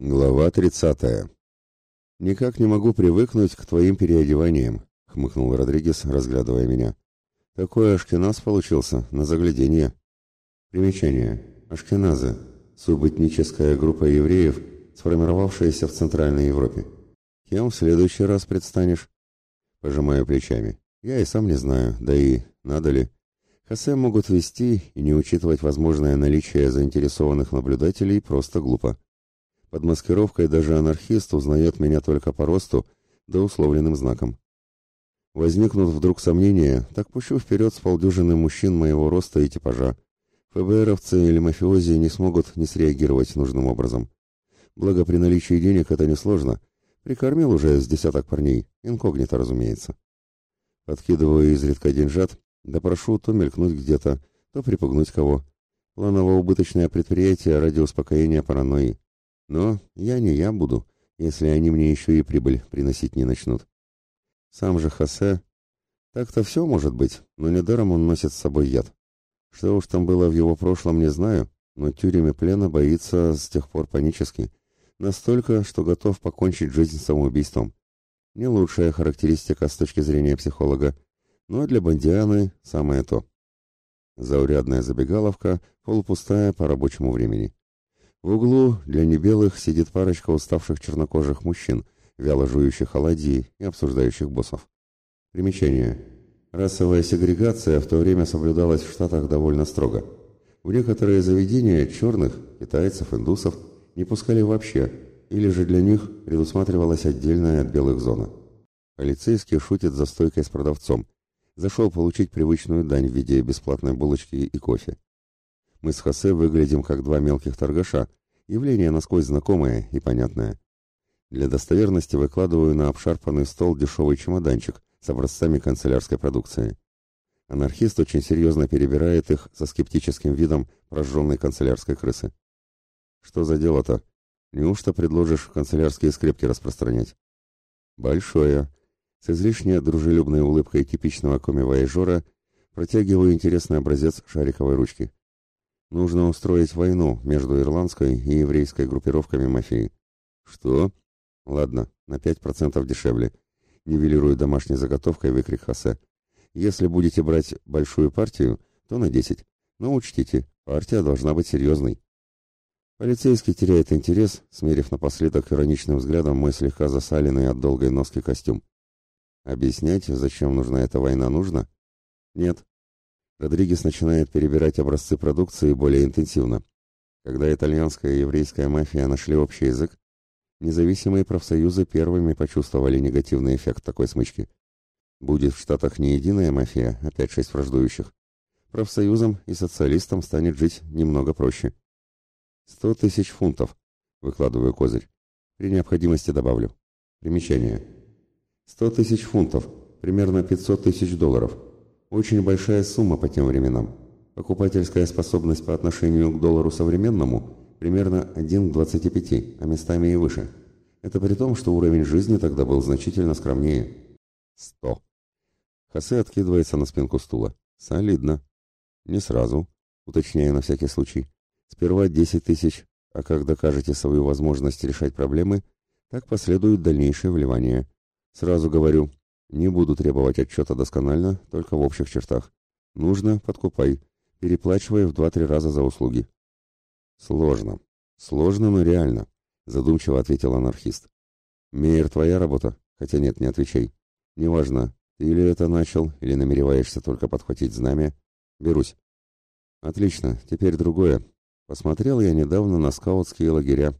Глава 30. «Никак не могу привыкнуть к твоим переодеваниям», — хмыкнул Родригес, разглядывая меня. «Такой ашкеназ получился, на загляденье». Примечание. Ашкеназы. Субэтническая группа евреев, сформировавшаяся в Центральной Европе. Кем в следующий раз предстанешь? Пожимаю плечами. Я и сам не знаю, да и надо ли. Хосе могут вести и не учитывать возможное наличие заинтересованных наблюдателей просто глупо. Под маскировкой даже анархист узнает меня только по росту, да условленным знаком. Возникнут вдруг сомнения, так пущу вперед с полдюжины мужчин моего роста и типажа. ФБРовцы или мафиози не смогут не среагировать нужным образом. Благо, при наличии денег это несложно. Прикормил уже с десяток парней, инкогнито, разумеется. Подкидываю изредка деньжат, да прошу то мелькнуть где-то, то припугнуть кого. Планово-убыточное предприятие ради успокоения паранойи. Но я не я буду, если они мне еще и прибыль приносить не начнут. Сам же Хосе... Так-то все может быть, но недаром он носит с собой яд. Что уж там было в его прошлом, не знаю, но тюрем и плена боится с тех пор панически. Настолько, что готов покончить жизнь самоубийством. Не лучшая характеристика с точки зрения психолога, но для Бондианы самое то. Заурядная забегаловка, полупустая по рабочему времени. В углу для небелых сидит парочка уставших чернокожих мужчин, вяло жующих оладьи и обсуждающих боссов. Примечание. Расовая сегрегация в то время соблюдалась в Штатах довольно строго. В некоторые заведения черных, китайцев, индусов не пускали вообще, или же для них предусматривалась отдельная от белых зона. Полицейский шутит за стойкой с продавцом. Зашел получить привычную дань в виде бесплатной булочки и кофе. Мы с Хосе выглядим как два мелких торгаша, явление насквозь знакомое и понятное. Для достоверности выкладываю на обшарпанный стол дешевый чемоданчик с образцами канцелярской продукции. Анархист очень серьезно перебирает их со скептическим видом прожженной канцелярской крысы. Что за дело-то? Неужто предложишь канцелярские скрепки распространять? Большое. С излишне дружелюбной улыбкой типичного коми-вояжера протягиваю интересный образец шариковой ручки. Нужно устроить войну между ирландской и еврейской группировками мафии. Что? Ладно, на 5% дешевле. Нивелирую домашней заготовкой выкрик Хосе. Если будете брать большую партию, то на 10. Но учтите, партия должна быть серьезной. Полицейский теряет интерес, смерив напоследок ироничным взглядом мой слегка засаленный от долгой носки костюм. Объяснять, зачем нужна эта война, нужно? Нет, Родригес начинает перебирать образцы продукции более интенсивно. Когда итальянская и еврейская мафия нашли общий язык, независимые профсоюзы первыми почувствовали негативный эффект такой смычки. Будет в Штатах не единая мафия, а пять-шесть враждующих. Профсоюзам и социалистам станет жить немного проще. Сто тысяч фунтов, выкладываю козырь. При необходимости добавлю. Примечание. Сто тысяч фунтов, примерно пятьсот тысяч долларов. Очень большая сумма по тем временам. Покупательская способность по отношению к доллару современному примерно 1 к 25, а местами и выше. Это при том, что уровень жизни тогда был значительно скромнее. 100. Хосе откидывается на спинку стула. Солидно. Не сразу, уточняю на всякий случай. Сперва 10 тысяч, а как докажете свою возможность решать проблемы, так последуют дальнейшие вливания. Сразу говорю, не буду требовать отчета досконально, только в общих чертах. Нужно, подкупай, переплачивая в два-три раза за услуги. Сложно. Сложно, но реально, задумчиво ответил анархист. Мейер, твоя работа? Хотя нет, не отвечай. Неважно, ты или это начал, или намереваешься только подхватить знамя. Берусь. Отлично, теперь другое. Посмотрел я недавно на скаутские лагеря,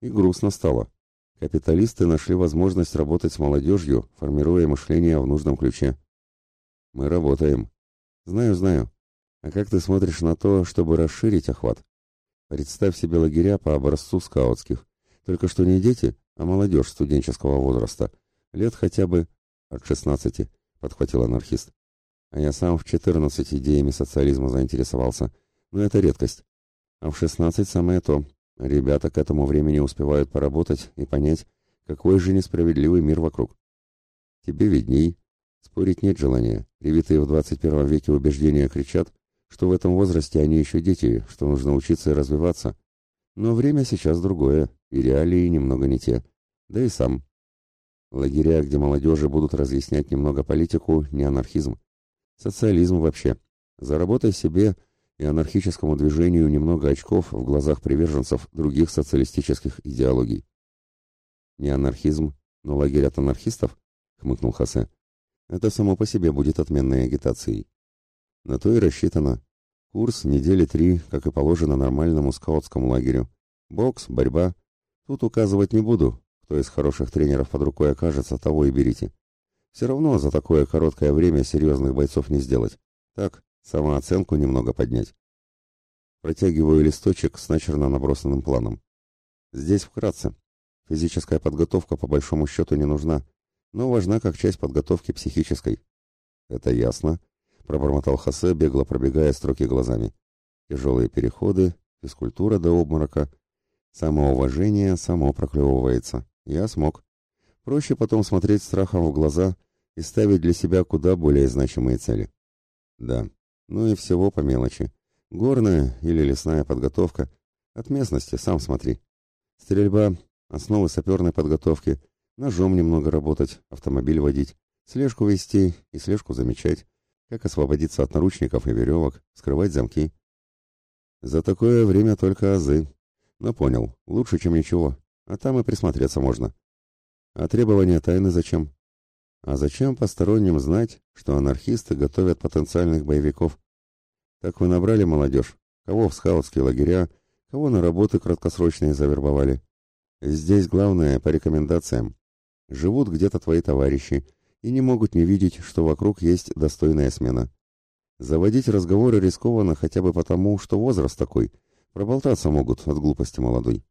и грустно стало. Капиталисты нашли возможность работать с молодежью, формируя мышление в нужном ключе. Мы работаем. Знаю, знаю. А как ты смотришь на то, чтобы расширить охват? Представь себе лагеря по образцу скаутских. Только что не дети, а молодежь студенческого возраста. Лет хотя бы от шестнадцати, подхватил анархист. А я сам в четырнадцать идеями социализма заинтересовался. Но это редкость. А в шестнадцать самое то. Ребята к этому времени успевают поработать и понять, какой же несправедливый мир вокруг. Тебе видней. Спорить нет желания. Привитые в 21 веке убеждения кричат, что в этом возрасте они еще дети, что нужно учиться и развиваться. Но время сейчас другое, и реалии немного не те. Да и сам. Лагеря, где молодежи будут разъяснять немного политику, не анархизм. Социализм вообще. Заработай себе и анархическому движению немного очков в глазах приверженцев других социалистических идеологий. Не анархизм, но лагерь от анархистов, хмыкнул Хосе. Это само по себе будет отменной агитацией. На то и рассчитано. Курс недели три, как и положено нормальному скаутскому лагерю. Бокс, борьба. Тут указывать не буду. Кто из хороших тренеров под рукой окажется, того и берите. Все равно за такое короткое время серьезных бойцов не сделать. Так, самооценку немного поднять. Протягиваю листочек с начерно набросанным планом. Здесь вкратце. Физическая подготовка по большому счету не нужна, но важна как часть подготовки психической. Это ясно, пробормотал Хосе, бегло пробегая строки глазами. Тяжелые переходы, физкультура до обморока, самоуважение само проклевывается. Я смог. Проще потом смотреть страхом в глаза и ставить для себя куда более значимые цели. Да, ну и всего по мелочи. Горная или лесная подготовка. От местности, сам смотри. Стрельба, основы саперной подготовки, ножом немного работать, автомобиль водить, слежку вести и слежку замечать, как освободиться от наручников и веревок, скрывать замки. За такое время только азы. Но понял, лучше, чем ничего, а там и присмотреться можно. А требования тайны зачем? А зачем посторонним знать, что анархисты готовят потенциальных боевиков? Так вы набрали молодежь, кого в скаутские лагеря, кого на работы краткосрочные завербовали. Здесь главное по рекомендациям. Живут где-то твои товарищи, и не могут не видеть, что вокруг есть достойная смена. Заводить разговоры рискованно хотя бы потому, что возраст такой, проболтаться могут от глупости молодой.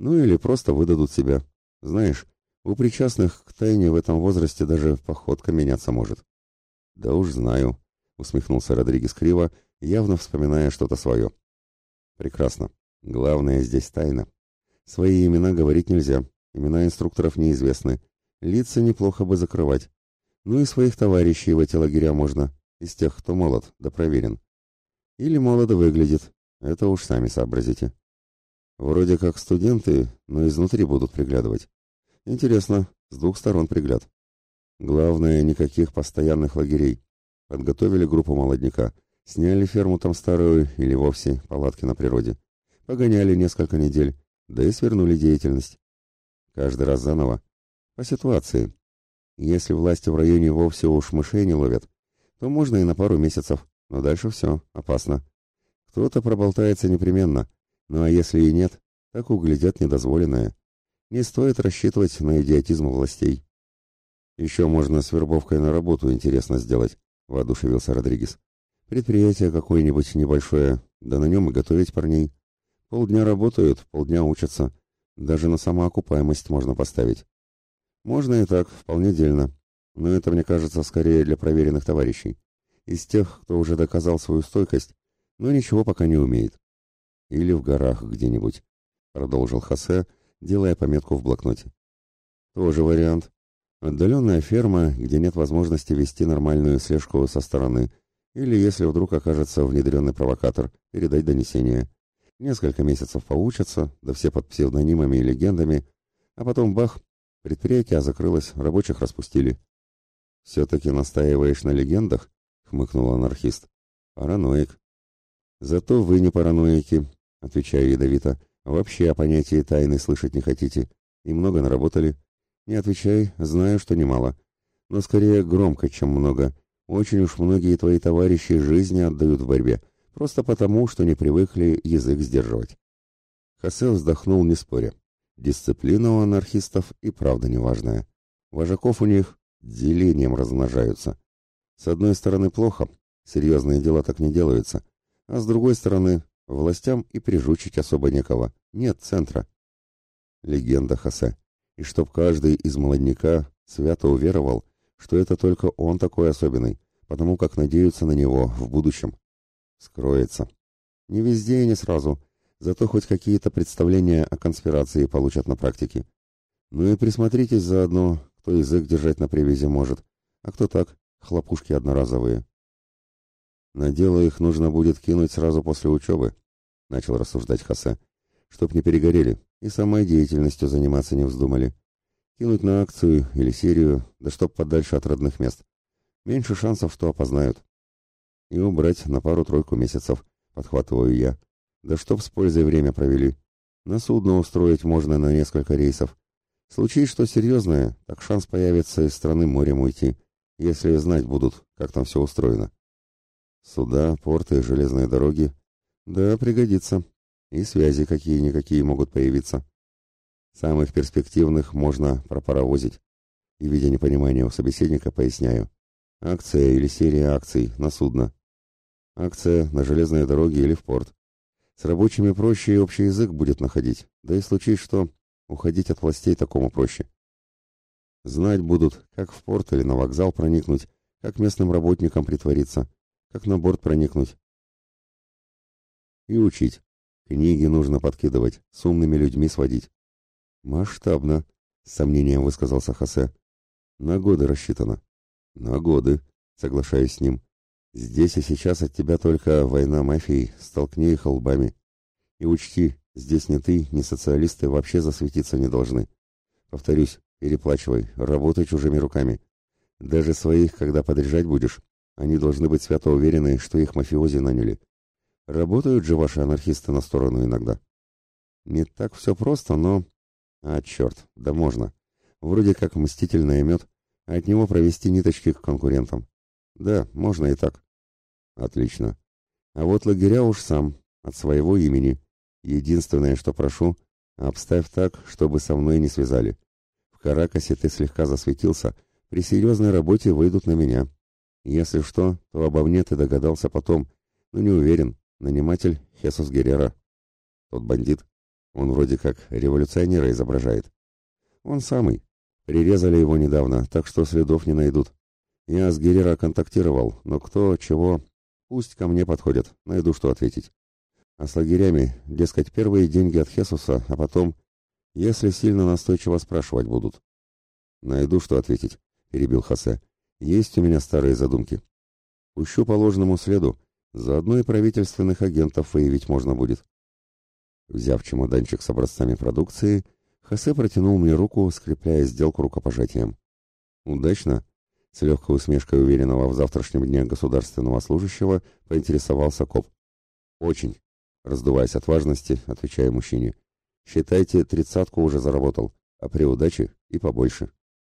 Ну или просто выдадут себя. Знаешь, у причастных к тайне в этом возрасте даже походка меняться может. Да уж знаю, усмехнулся Родригес криво, явно вспоминая что-то свое. Прекрасно. Главное здесь тайна. Свои имена говорить нельзя, имена инструкторов неизвестны. Лица неплохо бы закрывать. Ну и своих товарищей в эти лагеря можно, из тех, кто молод, да проверен. Или молодо выглядит, это уж сами сообразите. Вроде как студенты, но изнутри будут приглядывать. Интересно, с двух сторон пригляд. Главное, никаких постоянных лагерей. Подготовили группу молодняка, сняли ферму там старую или вовсе палатки на природе. Погоняли несколько недель, да и свернули деятельность. Каждый раз заново. По ситуации. Если власти в районе вовсе уж мышей не ловят, то можно и на пару месяцев, но дальше все, опасно. Кто-то проболтается непременно, ну а если и нет, так углядят недозволенное. Не стоит рассчитывать на идиотизм властей. Еще можно с вербовкой на работу интересно сделать, воодушевился Родригес. Предприятие какое-нибудь небольшое, да на нем и готовить парней. Полдня работают, полдня учатся. Даже на самоокупаемость можно поставить. Можно и так, вполне дельно. Но это, мне кажется, скорее для проверенных товарищей. Из тех, кто уже доказал свою стойкость, но ничего пока не умеет. Или в горах где-нибудь, продолжил Хосе, делая пометку в блокноте. Тоже вариант. Отдаленная ферма, где нет возможности вести нормальную слежку со стороны, или, если вдруг окажется внедренный провокатор, передать донесение. Несколько месяцев поучатся, да все под псевдонимами и легендами, а потом бах, Предприятие закрылось, рабочих распустили. «Все-таки настаиваешь на легендах?» — хмыкнул анархист. «Параноик». «Зато вы не параноики», — отвечаю ядовито. «Вообще о понятии тайны слышать не хотите. И много наработали. Не отвечай, знаю, что немало. Но скорее громко, чем много. Очень уж многие твои товарищи жизни отдают в борьбе, просто потому, что не привыкли язык сдерживать». Хосе вздохнул, не споря. Дисциплина у анархистов и правда неважная. Вожаков у них делением размножаются. С одной стороны плохо, серьезные дела так не делаются, а с другой стороны властям и прижучить особо некого, нет центра. Легенда Хосе. И чтоб каждый из молодняка свято уверовал, что это только он такой особенный, потому как надеются на него в будущем. Скроется. Не везде и не сразу, Зато хоть какие-то представления о конспирации получат на практике. Ну и присмотритесь заодно, кто язык держать на привязи может, а кто так, хлопушки одноразовые. На дело их нужно будет кинуть сразу после учебы, начал рассуждать Хосе. чтоб не перегорели и самой деятельностью заниматься не вздумали. Кинуть на акцию или серию, да чтоб подальше от родных мест. Меньше шансов, что опознают. И убрать на пару-тройку месяцев, подхватываю я. Да чтоб с пользой время провели. На судно устроить можно на несколько рейсов. Случись что серьезное, так шанс появится из страны морем уйти, если знать будут, как там все устроено. Суда, порты, железные дороги. Да, пригодится. И связи какие-никакие могут появиться. Самых перспективных можно пропаровозить. И, видя непонимание у собеседника, поясняю. Акция или серия акций на судно. Акция на железные дороги или в порт. С рабочими проще и общий язык будет находить. Да и случись что, уходить от властей такому проще. Знать будут, как в порт или на вокзал проникнуть, как местным работникам притвориться, как на борт проникнуть. И учить. Книги нужно подкидывать, с умными людьми сводить. Масштабно, с сомнением высказался Хосе. На годы рассчитано. На годы, соглашаюсь с ним. Здесь и сейчас от тебя только война мафии, столкни их лбами. И учти, здесь ни ты, ни социалисты вообще засветиться не должны. Повторюсь, переплачивай, работай чужими руками. Даже своих, когда подряжать будешь, они должны быть свято уверены, что их мафиози наняли. Работают же ваши анархисты на сторону иногда. Не так все просто, но... А, черт, да можно. Вроде как мстительный мед, а от него провести ниточки к конкурентам. Да, можно и так. Отлично. А вот лагеря уж сам, от своего имени. Единственное, что прошу, обставь так, чтобы со мной не связали. В Каракасе ты слегка засветился, при серьезной работе выйдут на меня. Если что, то обо мне ты догадался потом, но не уверен. Наниматель Хесус Геррера. Тот бандит. Он вроде как революционера изображает. Он самый. Прирезали его недавно, так что следов не найдут. Я с Геррера контактировал, но кто, чего, пусть ко мне подходят, найду что ответить. А с лагерями, дескать, первые деньги от Хесуса, а потом, если сильно настойчиво спрашивать будут. Найду что ответить, перебил Хосе. Есть у меня старые задумки. Пущу по ложному следу, заодно и правительственных агентов выявить можно будет. Взяв чемоданчик с образцами продукции, Хосе протянул мне руку, скрепляя сделку рукопожатием. «Удачно?» — с легкой усмешкой уверенного в завтрашнем дне государственного служащего поинтересовался коп. «Очень», — раздуваясь от важности, отвечая мужчине. «Считайте, тридцатку уже заработал, а при удаче и побольше».